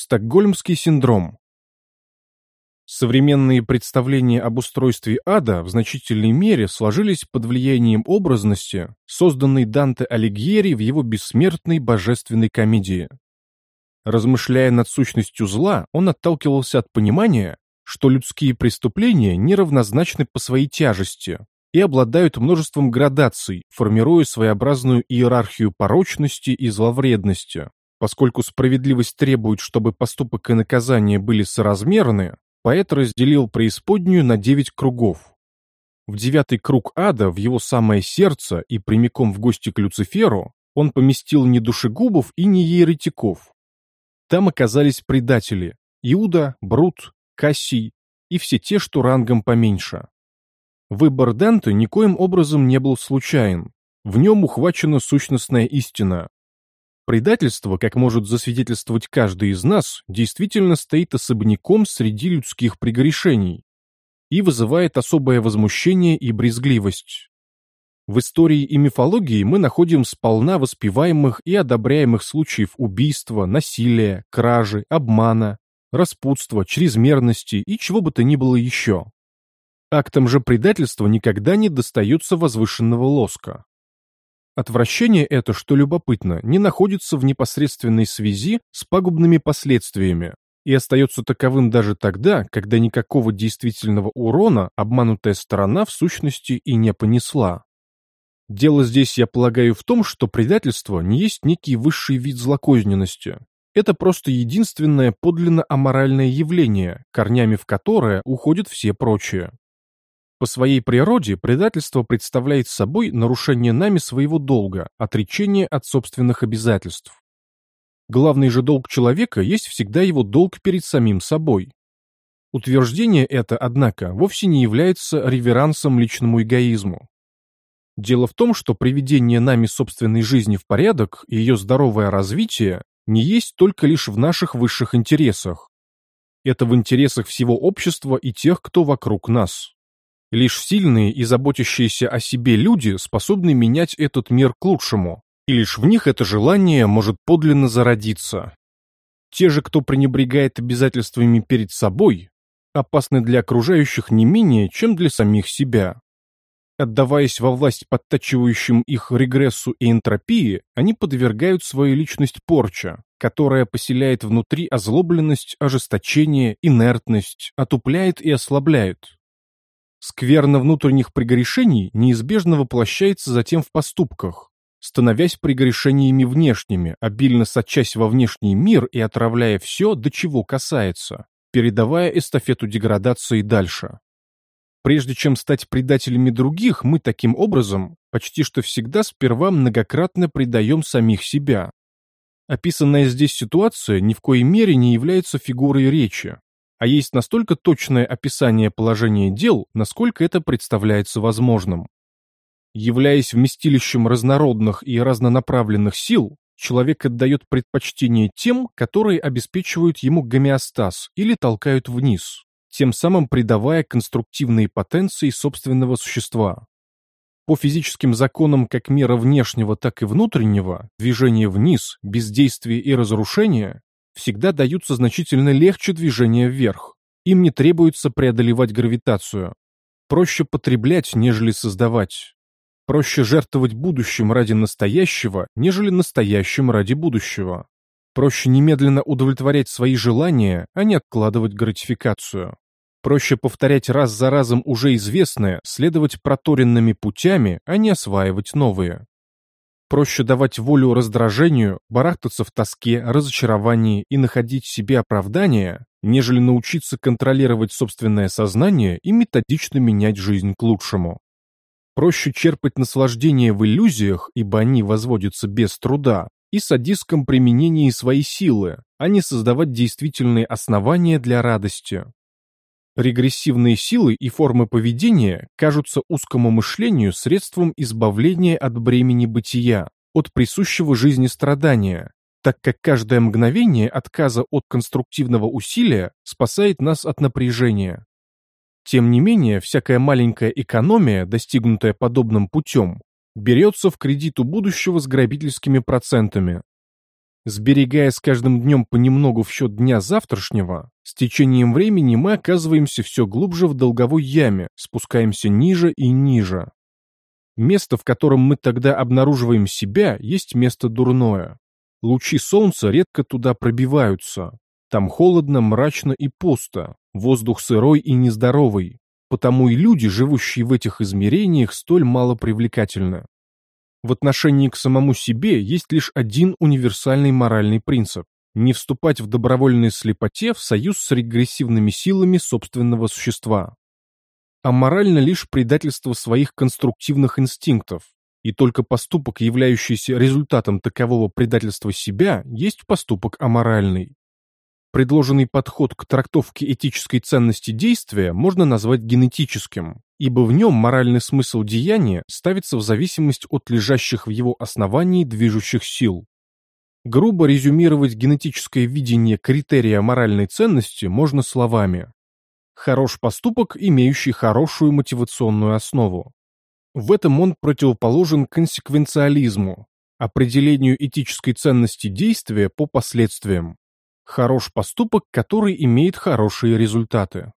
Стокгольмский синдром. Современные представления об устройстве ада в значительной мере сложились под влиянием образности, созданной Данте Алигьери в его бессмертной божественной комедии. Размышляя над сущностью зла, он отталкивался от понимания, что людские преступления неравнозначны по своей тяжести и обладают множеством градаций, формируя своеобразную иерархию порочности и зловредности. Поскольку справедливость требует, чтобы поступок и наказание были соразмерны, поэт разделил преисподнюю на девять кругов. В девятый круг ада, в его самое сердце и прямиком в гости к Люциферу, он поместил не душегубов и не еретиков. Там оказались предатели – Иуда, Брут, Кассий и все те, что рангом поменьше. Выбор Данте никоим образом не был случайен. В нем ухвачена сущностная истина. Предательство, как может засвидетельствовать каждый из нас, действительно стоит особняком среди людских прегрешений и вызывает особое возмущение и брезгливость. В истории и мифологии мы находим сполна воспеваемых и одобряемых случаев убийства, насилия, кражи, обмана, распутства, чрезмерности и чего бы то ни было еще. Актам же предательства никогда не достается возвышенного лоска. Отвращение это, что любопытно, не находится в непосредственной связи с пагубными последствиями и остается таковым даже тогда, когда никакого действительного урона обманутая сторона в сущности и не понесла. Дело здесь, я полагаю, в том, что предательство не есть некий высший вид злокозненности. Это просто единственное подлинно аморальное явление, корнями в которое уходят все прочие. По своей природе предательство представляет собой нарушение нами своего долга, отречение от собственных обязательств. Главный же долг человека есть всегда его долг перед самим собой. Утверждение это, однако, вовсе не является реверансом личному эгоизму. Дело в том, что приведение нами собственной жизни в порядок и ее здоровое развитие не есть только лишь в наших высших интересах. Это в интересах всего общества и тех, кто вокруг нас. Лишь сильные и заботящиеся о себе люди способны менять этот мир к лучшему, и лишь в них это желание может подлинно зародиться. Те же, кто пренебрегает обязательствами перед собой, опасны для окружающих не менее, чем для самих себя. Отдаваясь во власть подтачивающим их регрессу и энтропии, они подвергают свою личность порча, которая поселяет внутри озлобленность, ожесточение, инертность, отупляет и ослабляет. Скверно внутренних прегрешений неизбежно воплощается затем в поступках, становясь прегрешениями внешними, обильно сочась во внешний мир и отравляя все, до чего касается, передавая эстафету деградации дальше. Прежде чем стать предателями других, мы таким образом почти что всегда сперва многократно предаем самих себя. Описанная здесь ситуация ни в коей мере не является фигурой речи, а есть настолько точное описание положения дел, насколько это представляется возможным. Являясь вместилищем разнородных и разнонаправленных сил, человек отдает предпочтение тем, которые обеспечивают ему гомеостаз или толкают вниз, тем самым придавая конструктивные потенции собственного существа. По физическим законам как мира внешнего, так и внутреннего, движение вниз, бездействие и разрушение всегда даются значительно легче движения вверх. Им не требуется преодолевать гравитацию. Проще потреблять, нежели создавать. Проще жертвовать будущим ради настоящего, нежели настоящим ради будущего. Проще немедленно удовлетворять свои желания, а не откладывать гратификацию. Проще повторять раз за разом уже известное, следовать проторенными путями, а не осваивать новые. Проще давать волю раздражению, барахтаться в тоске, разочаровании и находить себе оправдания, нежели научиться контролировать собственное сознание и методично менять жизнь к лучшему. Проще черпать наслаждение в иллюзиях, ибо они возводятся без труда, и садистском применении своей силы, а не создавать действительные основания для радости. Регрессивные силы и формы поведения кажутся узкому мышлению средством избавления от бремени бытия, от присущего жизни страдания, так как каждое мгновение отказа от конструктивного усилия спасает нас от напряжения. Тем не менее, всякая маленькая экономия, достигнутая подобным путем, берется в кредит у будущего с грабительскими процентами. Сберегая с каждым днем понемногу в счет дня завтрашнего, с течением времени мы оказываемся все глубже в долговой яме, спускаемся ниже и ниже. Место, в котором мы тогда обнаруживаем себя, есть место дурное. Лучи солнца редко туда пробиваются. Там холодно, мрачно и пусто, воздух сырой и нездоровый, потому и люди, живущие в этих измерениях, столь мало привлекательны. В отношении к самому себе есть лишь один универсальный моральный принцип – не вступать в добровольной слепоте в союз с регрессивными силами собственного существа а морально лишь предательство своих конструктивных инстинктов, и только поступок, являющийся результатом такового предательства себя, есть поступок аморальный. Предложенный подход к трактовке этической ценности действия можно назвать генетическим, ибо в нем моральный смысл деяния ставится в зависимость от лежащих в его основании движущих сил. Грубо резюмировать генетическое видение критерия моральной ценности можно словами Хорош поступок, имеющий хорошую мотивационную основу. В этом он противоположен консеквенциализму, определению этической ценности действия по последствиям. Хорош поступок, который имеет хорошие результаты.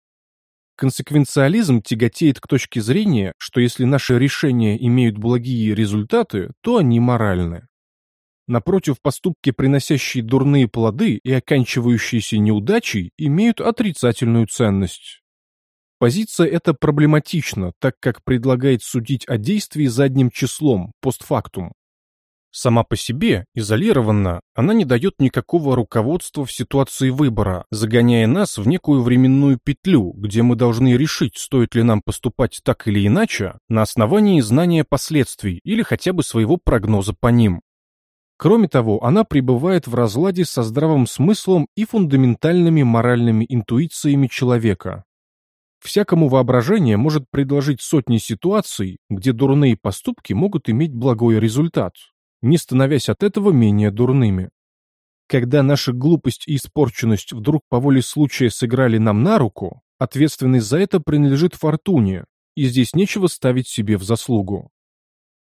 Консеквенциализм тяготеет к точке зрения, что если наши решения имеют благие результаты, то они моральны. Напротив, поступки, приносящие дурные плоды и оканчивающиеся неудачей, имеют отрицательную ценность. Позиция эта проблематична, так как предлагает судить о действии задним числом, постфактум. Сама по себе, изолированно, она не дает никакого руководства в ситуации выбора, загоняя нас в некую временную петлю, где мы должны решить, стоит ли нам поступать так или иначе, на основании знания последствий или хотя бы своего прогноза по ним. Кроме того, она пребывает в разладе со здравым смыслом и фундаментальными моральными интуициями человека. Всякому воображение может предложить сотни ситуаций, где дурные поступки могут иметь благой результат, не становясь от этого менее дурными. Когда наша глупость и испорченность вдруг по воле случая сыграли нам на руку, ответственность за это принадлежит фортуне, и здесь нечего ставить себе в заслугу.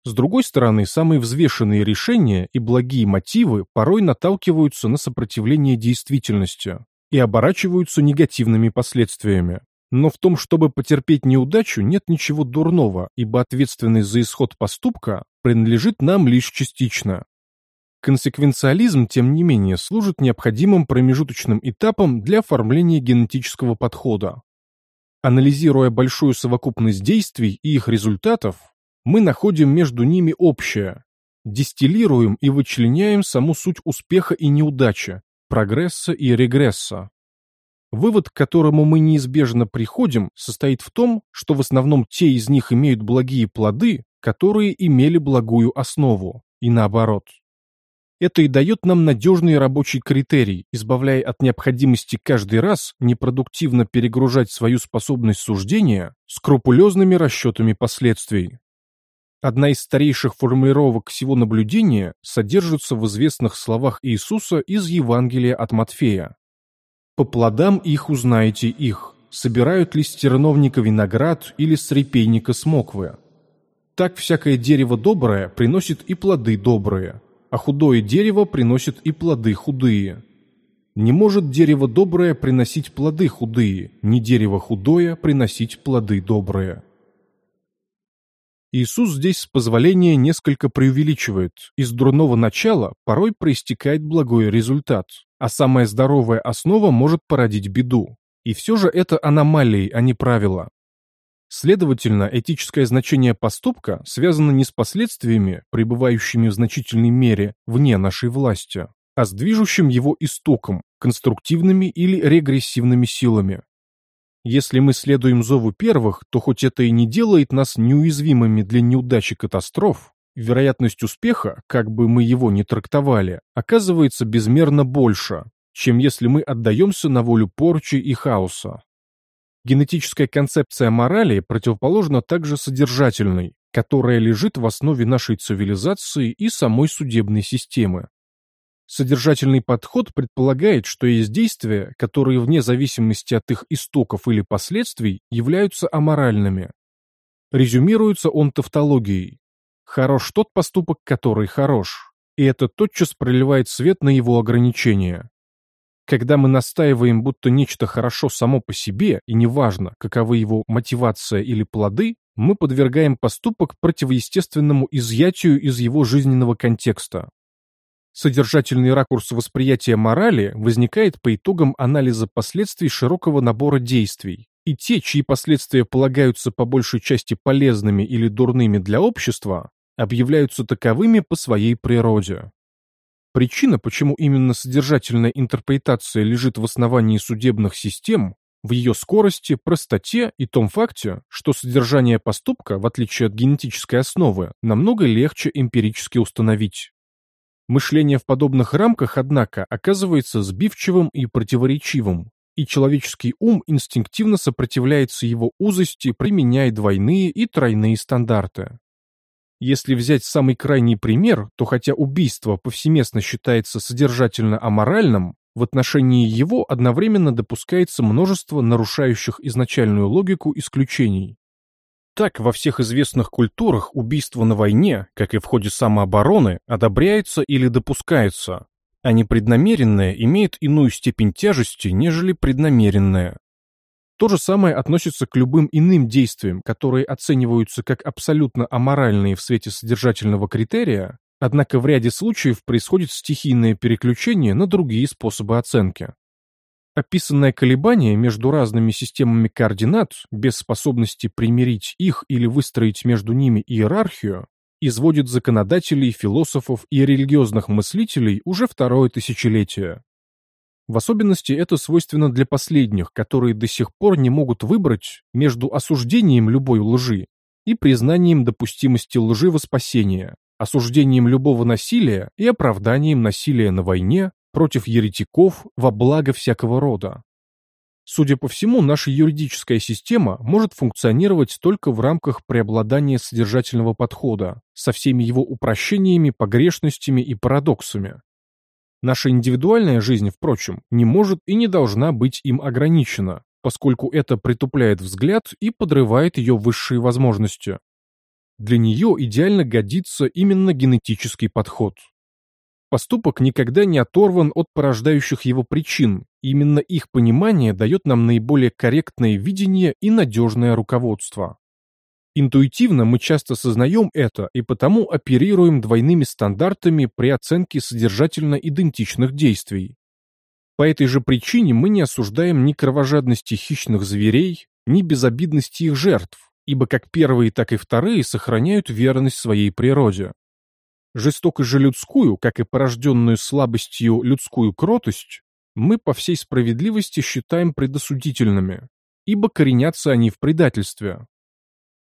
С другой стороны, самые взвешенные решения и благие мотивы порой наталкиваются на сопротивление действительности и оборачиваются негативными последствиями. Но в том, чтобы потерпеть неудачу, нет ничего дурного, ибо ответственность за исход поступка принадлежит нам лишь частично. Консеквенциализм, тем не менее, служит необходимым промежуточным этапом для оформления генетического подхода. Анализируя большую совокупность действий и их результатов, мы находим между ними общее, дистиллируем и вычленяем саму суть успеха и неудачи, прогресса и регресса. Вывод, к которому мы неизбежно приходим, состоит в том, что в основном те из них имеют благие плоды, которые имели благую основу, и наоборот. Это и дает нам надежный рабочий критерий, избавляя от необходимости каждый раз непродуктивно перегружать свою способность суждения скрупулезными расчетами последствий. Одна из старейших формулировок всего наблюдения содержится в известных словах Иисуса из Евангелия от Матфея. «По плодам их узнаете их, собирают ли с терновника виноград или с репейника смоквы. Так всякое дерево доброе приносит и плоды добрые, а худое дерево приносит и плоды худые. Не может дерево доброе приносить плоды худые, ни дерево худое приносить плоды добрые». Иисус здесь с позволения несколько преувеличивает. Из дурного начала порой проистекает благой результат, а самая здоровая основа может породить беду. И все же это аномалии, а не правила. Следовательно, этическое значение поступка связано не с последствиями, пребывающими в значительной мере вне нашей власти, а с движущим его истоком, конструктивными или регрессивными силами, если мы следуем зову первых, то хоть это и не делает нас неуязвимыми для неудачи катастроф, вероятность успеха, как бы мы его ни трактовали, оказывается безмерно больше, чем если мы отдаемся на волю порчи и хаоса. Генетическая концепция морали противоположна также содержательной, которая лежит в основе нашей цивилизации и самой судебной системы. Содержательный подход предполагает, что есть действия, которые вне зависимости от их истоков или последствий являются аморальными. Резюмируется он тавтологией. Хорош тот поступок, который хорош. и это тотчас проливает свет на его ограничения. Когда мы настаиваем, будто нечто хорошо само по себе, и неважно, каковы его мотивация или плоды, мы подвергаем поступок противоестественному изъятию из его жизненного контекста. Содержательный ракурс восприятия морали возникает по итогам анализа последствий широкого набора действий, и те, чьи последствия полагаются по большей части полезными или дурными для общества, объявляются таковыми по своей природе. Причина, почему именно содержательная интерпретация лежит в основании судебных систем, в ее скорости, простоте и том факте, что содержание поступка, в отличие от генетической основы, намного легче эмпирически установить. Мышление в подобных рамках, однако, оказывается сбивчивым и противоречивым, и человеческий ум инстинктивно сопротивляется его узости, применяя двойные и тройные стандарты. Если взять самый крайний пример, то хотя убийство повсеместно считается содержательно аморальным, в отношении его одновременно допускается множество нарушающих изначальную логику исключений. Так, во всех известных культурах убийство на войне, как и в ходе самообороны, одобряется или допускается, а непреднамеренное имеет иную степень тяжести, нежели преднамеренное. То же самое относится к любым иным действиям, которые оцениваются как абсолютно аморальные в свете содержательного критерия, однако в ряде случаев происходит стихийное переключение на другие способы оценки. Описанное колебание между разными системами координат, без способности примирить их или выстроить между ними иерархию, изводит законодателей, философов и религиозных мыслителей уже второе тысячелетие. В особенности это свойственно для последних, которые до сих пор не могут выбрать между осуждением любой лжи и признанием допустимости лжи во спасение, осуждением любого насилия и оправданием насилия на войне против еретиков во благо всякого рода. Судя по всему, наша юридическая система может функционировать только в рамках преобладания содержательного подхода, со всеми его упрощениями, погрешностями и парадоксами, Наша индивидуальная жизнь, впрочем, не может и не должна быть им ограничена, поскольку это притупляет взгляд и подрывает ее высшие возможности. Для нее идеально годится именно генетический подход. Поступок никогда не оторван от порождающих его причин, именно их понимание дает нам наиболее корректное видение и надежное руководство. Интуитивно мы часто сознаем это и потому оперируем двойными стандартами при оценке содержательно идентичных действий. По этой же причине мы не осуждаем ни кровожадности хищных зверей, ни безобидности их жертв, ибо как первые, так и вторые сохраняют верность своей природе. Жестокость же людскую, как и порожденную слабостью людскую кротость, мы по всей справедливости считаем предосудительными, ибо коренятся они в предательстве,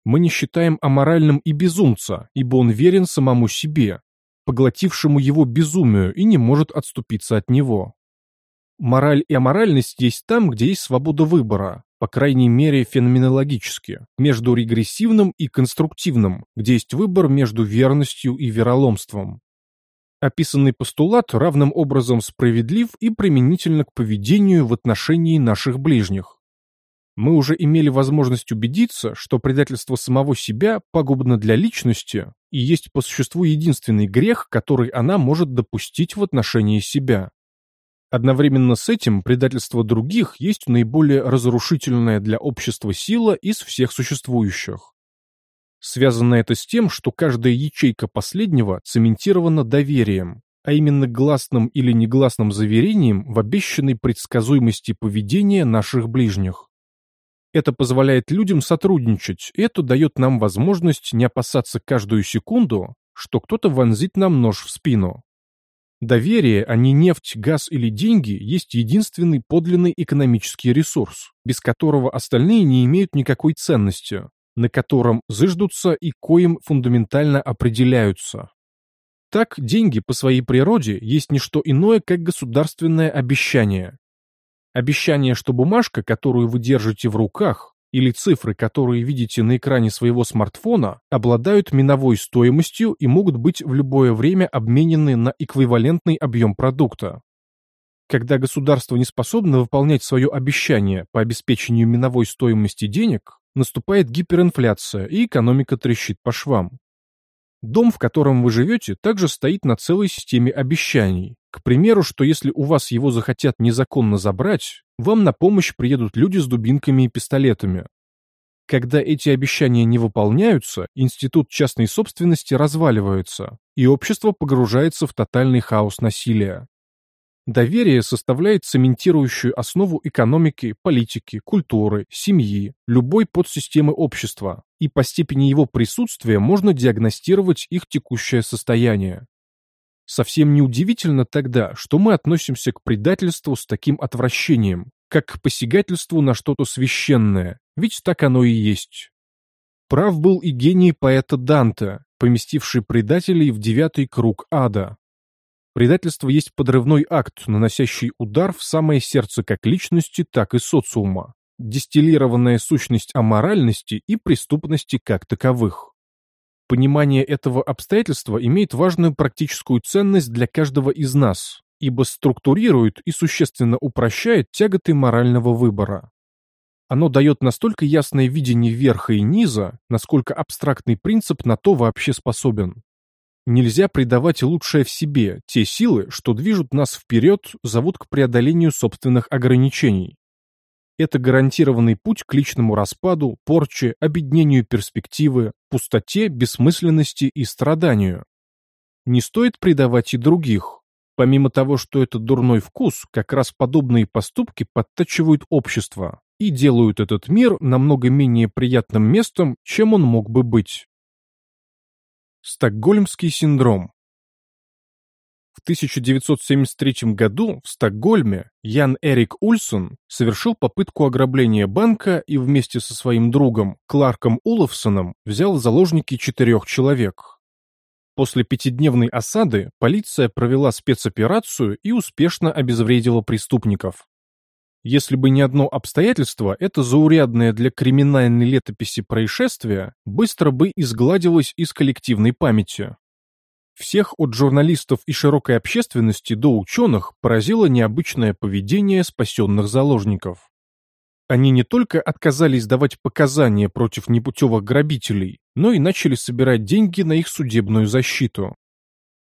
мы не считаем аморальным и безумца, ибо он верен самому себе, поглотившему его безумию и не может отступиться от него. Мораль и аморальность есть там, где есть свобода выбора, по крайней мере феноменологически, между регрессивным и конструктивным, где есть выбор между верностью и вероломством. Описанный постулат равным образом справедлив и применительно к поведению в отношении наших ближних. Мы уже имели возможность убедиться, что предательство самого себя пагубно для личности и есть по существу единственный грех, который она может допустить в отношении себя. Одновременно с этим предательство других есть наиболее разрушительная для общества сила из всех существующих. Связано это с тем, что каждая ячейка последнего цементирована доверием, а именно гласным или негласным заверением в обещанной предсказуемости поведения наших ближних. Это позволяет людям сотрудничать, и это дает нам возможность не опасаться каждую секунду, что кто-то вонзит нам нож в спину. Доверие, а не нефть, газ или деньги, есть единственный подлинный экономический ресурс, без которого остальные не имеют никакой ценности, на котором зыждутся и коим фундаментально определяются. Так, деньги по своей природе есть не что иное, как государственное обещание, Обещание, что бумажка, которую вы держите в руках, или цифры, которые видите на экране своего смартфона, обладают миновой стоимостью и могут быть в любое время обменены на эквивалентный объем продукта. Когда государство не способно выполнять свое обещание по обеспечению миновой стоимости денег, наступает гиперинфляция и экономика трещит по швам. Дом, в котором вы живете, также стоит на целой системе обещаний. К примеру, что если у вас его захотят незаконно забрать, вам на помощь приедут люди с дубинками и пистолетами. Когда эти обещания не выполняются, институт частной собственности разваливается, и общество погружается в тотальный хаос насилия. Доверие составляет цементирующую основу экономики, политики, культуры, семьи, любой подсистемы общества, и по степени его присутствия можно диагностировать их текущее состояние. Совсем неудивительно тогда, что мы относимся к предательству с таким отвращением, как к посягательству на что-то священное, ведь так оно и есть. Прав был и гений поэта Данте, поместивший предателей в девятый круг ада. Предательство есть подрывной акт, наносящий удар в самое сердце как личности, так и социума, дистиллированная сущность аморальности и преступности как таковых. Понимание этого обстоятельства имеет важную практическую ценность для каждого из нас, ибо структурирует и существенно упрощает тяготы морального выбора. Оно дает настолько ясное видение верха и низа, насколько абстрактный принцип на то вообще способен. Нельзя предавать лучшее в себе, те силы, что движут нас вперед, зовут к преодолению собственных ограничений. Это гарантированный путь к личному распаду, порче, обеднению перспективы, пустоте, бессмысленности и страданию. Не стоит предавать и других. Помимо того, что это дурной вкус, как раз подобные поступки подтачивают общество и делают этот мир намного менее приятным местом, чем он мог бы быть. Стокгольмский синдром В 1973 году в Стокгольме Ян Эрик Ульсон совершил попытку ограбления банка и вместе со своим другом Кларком Уловсоном взял в заложники четырех человек. После пятидневной осады полиция провела спецоперацию и успешно обезвредила преступников. Если бы не одно обстоятельство, это заурядное для криминальной летописи происшествие быстро бы изгладилось из коллективной памяти. Всех от журналистов и широкой общественности до ученых поразило необычное поведение спасенных заложников. Они не только отказались давать показания против непутевых грабителей, но и начали собирать деньги на их судебную защиту.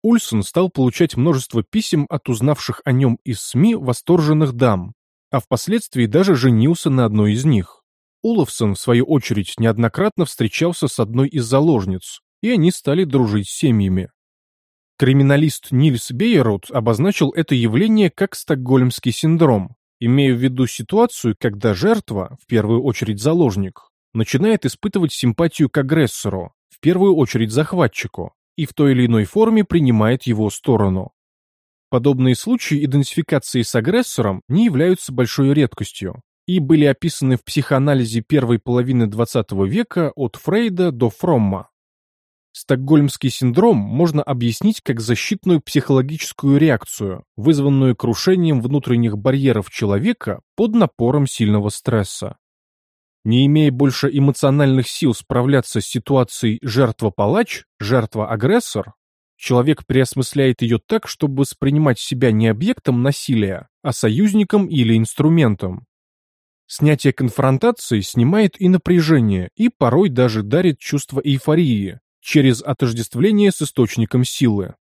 Ульсон стал получать множество писем от узнавших о нем из СМИ восторженных дам, а впоследствии даже женился на одной из них. Уловсон, в свою очередь, неоднократно встречался с одной из заложниц, и они стали дружить семьями. Криминалист Нильс Бейерут обозначил это явление как стокгольмский синдром, имея в виду ситуацию, когда жертва, в первую очередь заложник, начинает испытывать симпатию к агрессору, в первую очередь захватчику, и в той или иной форме принимает его сторону. Подобные случаи идентификации с агрессором не являются большой редкостью и были описаны в психоанализе первой половины XX века от Фрейда до Фромма. Стокгольмский синдром можно объяснить как защитную психологическую реакцию, вызванную крушением внутренних барьеров человека под напором сильного стресса. Не имея больше эмоциональных сил справляться с ситуацией жертва-палач, жертва-агрессор, Человек переосмысляет ее так, чтобы воспринимать себя не объектом насилия, а союзником или инструментом. Снятие конфронтации снимает и напряжение, и порой даже дарит чувство эйфории, через отождествление с источником силы.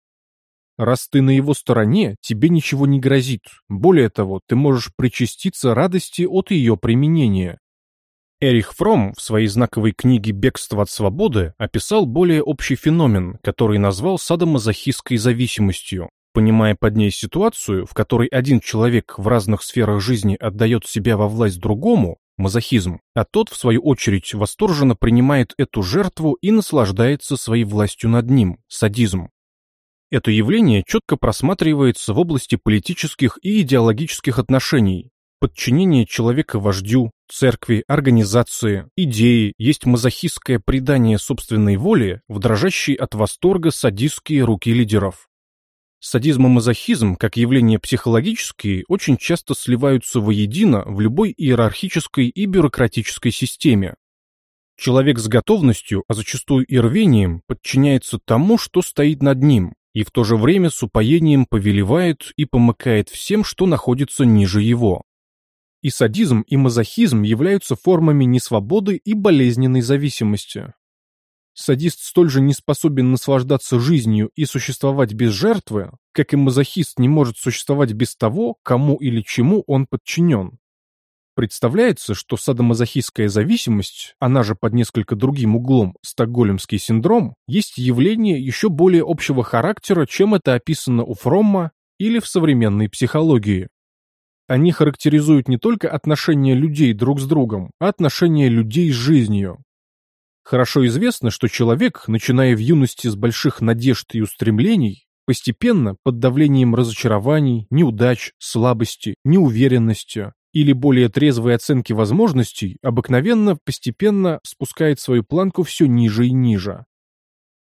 Раз ты на его стороне, тебе ничего не грозит. Более того, ты можешь причаститься радости от ее применения. Эрих Фром в своей знаковой книге «Бегство от свободы» описал более общий феномен, который назвал садомазохистской зависимостью, понимая под ней ситуацию, в которой один человек в разных сферах жизни отдает себя во власть другому, мазохизм, а тот, в свою очередь, восторженно принимает эту жертву и наслаждается своей властью над ним, садизм. Это явление четко просматривается в области политических и идеологических отношений, Подчинение человека вождю, церкви, организации, идеи есть мазохистское предание собственной воле в дрожащие от восторга садистские руки лидеров. Садизм и мазохизм, как явления психологические, очень часто сливаются воедино в любой иерархической и бюрократической системе. Человек с готовностью, а зачастую и рвением, подчиняется тому, что стоит над ним, и в то же время с упоением повелевает и помыкает всем, что находится ниже его. И садизм, и мазохизм являются формами несвободы и болезненной зависимости. Садист столь же не способен наслаждаться жизнью и существовать без жертвы, как и мазохист не может существовать без того, кому или чему он подчинен. Представляется, что садомазохистская зависимость, она же под несколько другим углом стокгольмский синдром, есть явление еще более общего характера, чем это описано у Фромма или в современной психологии. Они характеризуют не только отношения людей друг с другом, а отношения людей с жизнью. Хорошо известно, что человек, начиная в юности с больших надежд и устремлений, постепенно, под давлением разочарований, неудач, слабости, неуверенности или более трезвой оценки возможностей, обыкновенно постепенно спускает свою планку все ниже и ниже.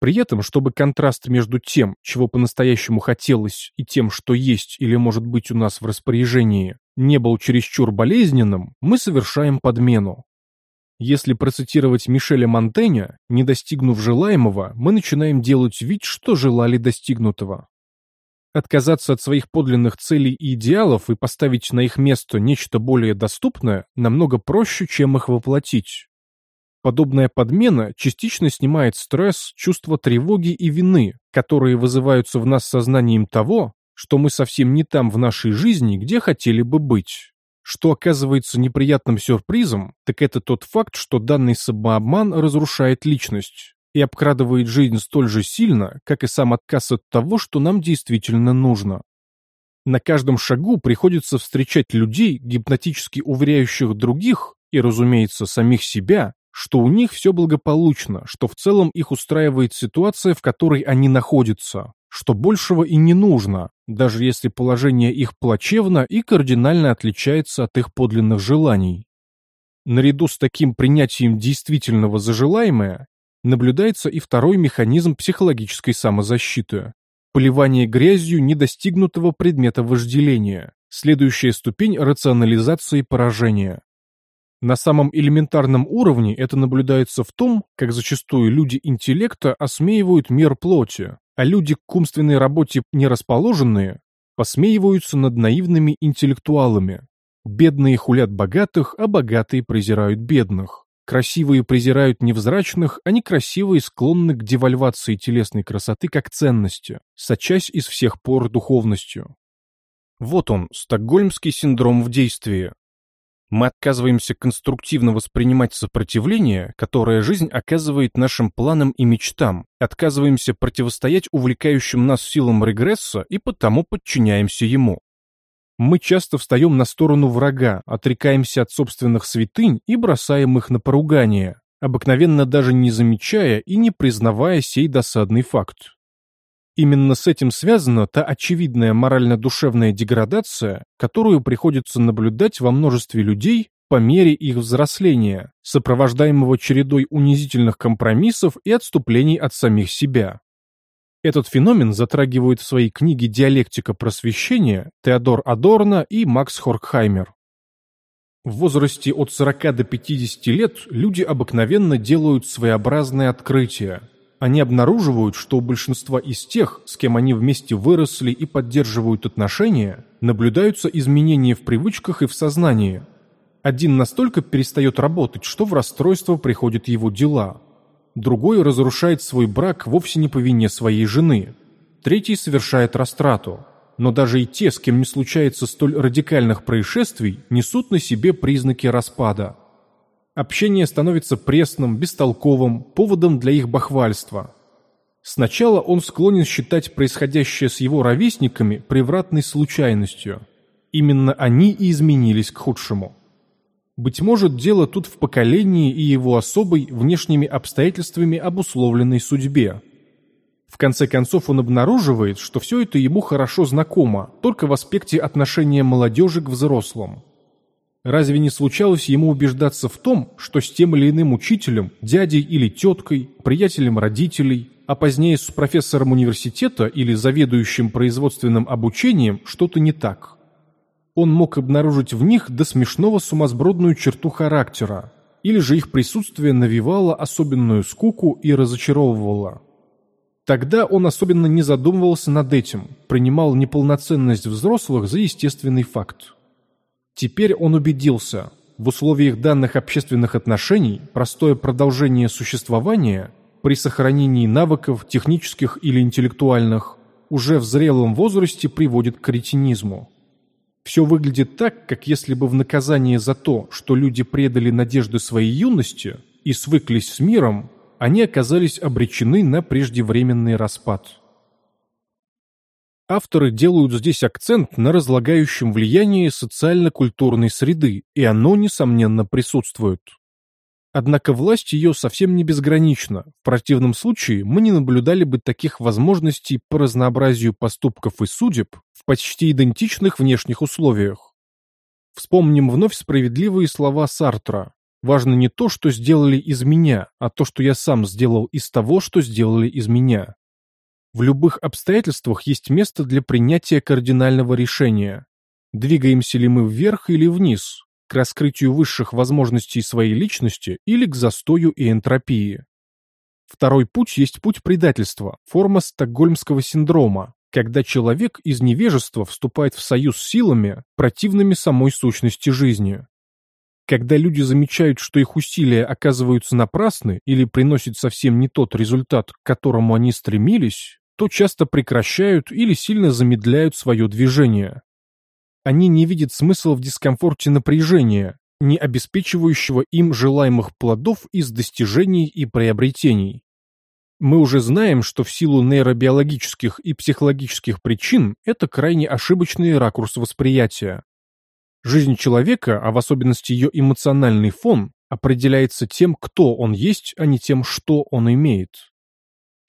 При этом, чтобы контраст между тем, чего по-настоящему хотелось, и тем, что есть или может быть у нас в распоряжении, не был чересчур болезненным, мы совершаем подмену. Если процитировать Мишеля Монтэня, не достигнув желаемого, мы начинаем делать вид, что желали достигнутого. Отказаться от своих подлинных целей и идеалов и поставить на их место нечто более доступное намного проще, чем их воплотить. Подобная подмена частично снимает стресс, чувство тревоги и вины, которые вызываются в нас сознанием того, что мы совсем не там в нашей жизни, где хотели бы быть. Что оказывается неприятным сюрпризом, так это тот факт, что данный самообман разрушает личность и обкрадывает жизнь столь же сильно, как и сам отказ от того, что нам действительно нужно. На каждом шагу приходится встречать людей, гипнотически уверяющих других, и, разумеется, самих себя, что у них все благополучно, что в целом их устраивает ситуация, в которой они находятся, что большего и не нужно, даже если положение их плачевно и кардинально отличается от их подлинных желаний. Наряду с таким принятием действительного за желаемое наблюдается и второй механизм психологической самозащиты – поливание грязью недостигнутого предмета вожделения, следующая ступень рационализации поражения. На самом элементарном уровне это наблюдается в том, как зачастую люди интеллекта осмеивают мир плоти, а люди к умственной работе не расположенные посмеиваются над наивными интеллектуалами. Бедные хулят богатых, а богатые презирают бедных. Красивые презирают невзрачных, а некрасивые склонны к девальвации телесной красоты как ценности, сочась из всех пор духовностью. Вот он, стокгольмский синдром в действии, мы отказываемся конструктивно воспринимать сопротивление, которое жизнь оказывает нашим планам и мечтам, отказываемся противостоять увлекающим нас силам регресса и потому подчиняемся ему. Мы часто встаем на сторону врага, отрекаемся от собственных святынь и бросаем их на поругание, обыкновенно даже не замечая и не признавая сей досадный факт. Именно с этим связана та очевидная морально-душевная деградация, которую приходится наблюдать во множестве людей по мере их взросления, сопровождаемого чередой унизительных компромиссов и отступлений от самих себя. Этот феномен затрагивают в своей книге «Диалектика просвещения» Теодор Адорно и Макс Хоркхаймер. В возрасте от 40 до 50 лет люди обыкновенно делают своеобразные открытия, они обнаруживают, что у большинства из тех, с кем они вместе выросли и поддерживают отношения, наблюдаются изменения в привычках и в сознании. Один настолько перестает работать, что в расстройство приходят его дела. Другой разрушает свой брак вовсе не по вине своей жены. Третий совершает растрату. Но даже и те, с кем не случается столь радикальных происшествий, несут на себе признаки распада – Общение становится пресным, бестолковым, поводом для их бахвальства. Сначала он склонен считать происходящее с его ровесниками превратной случайностью. Именно они и изменились к худшему. Быть может, дело тут в поколении и его особой внешними обстоятельствами обусловленной судьбе. В конце концов он обнаруживает, что все это ему хорошо знакомо, только в аспекте отношения молодежи к взрослым. Разве не случалось ему убеждаться в том, что с тем или иным учителем, дядей или теткой, приятелем родителей, а позднее с профессором университета или заведующим производственным обучением что-то не так? Он мог обнаружить в них до смешного сумасбродную черту характера, или же их присутствие навевало особенную скуку и разочаровывало. Тогда он особенно не задумывался над этим, принимал неполноценность взрослых за естественный факт. Теперь он убедился, в условиях данных общественных отношений простое продолжение существования при сохранении навыков, технических или интеллектуальных, уже в зрелом возрасте приводит к кретинизму. Все выглядит так, как если бы в наказание за то, что люди предали надежды своей юности и свыклись с миром, они оказались обречены на преждевременный распад. Авторы делают здесь акцент на разлагающем влиянии социально-культурной среды, и оно, несомненно, присутствует. Однако власть ее совсем не безгранична. В противном случае мы не наблюдали бы таких возможностей по разнообразию поступков и судеб в почти идентичных внешних условиях. Вспомним вновь справедливые слова Сартра. Важно не то, что сделали из меня, а то, что я сам сделал из того, что сделали из меня. В любых обстоятельствах есть место для принятия кардинального решения. Двигаемся ли мы вверх или вниз, к раскрытию высших возможностей своей личности или к застою и энтропии. Второй путь есть путь предательства, форма стокгольмского синдрома, когда человек из невежества вступает в союз с силами, противными самой сущности жизни. Когда люди замечают, что их усилия оказываются напрасны или приносят совсем не тот результат, к которому они стремились, то часто прекращают или сильно замедляют свое движение. Они не видят смысла в дискомфорте напряжения, не обеспечивающего им желаемых плодов из достижений и приобретений. Мы уже знаем, что в силу нейробиологических и психологических причин это крайне ошибочный ракурс восприятия. Жизнь человека, а в особенности ее эмоциональный фон, определяется тем, кто он есть, а не тем, что он имеет.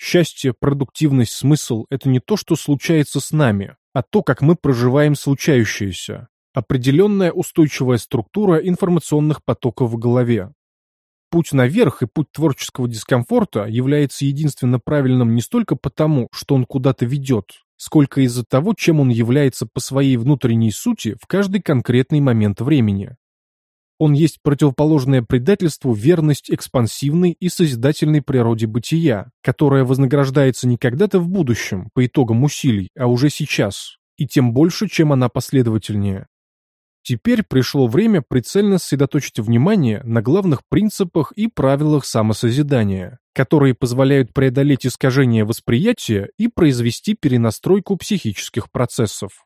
Счастье, продуктивность, смысл – это не то, что случается с нами, а то, как мы проживаем случающееся. Определенная устойчивая структура информационных потоков в голове. Путь наверх и путь творческого дискомфорта является единственно правильным не столько потому, что он куда-то ведет, сколько из-за того, чем он является по своей внутренней сути в каждый конкретный момент времени. Он есть противоположное предательству верность экспансивной и созидательной природе бытия, которая вознаграждается не когда-то в будущем, по итогам усилий, а уже сейчас, и тем больше, чем она последовательнее. Теперь пришло время прицельно сосредоточить внимание на главных принципах и правилах самосозидания, которые позволяют преодолеть искажение восприятия и произвести перенастройку психических процессов.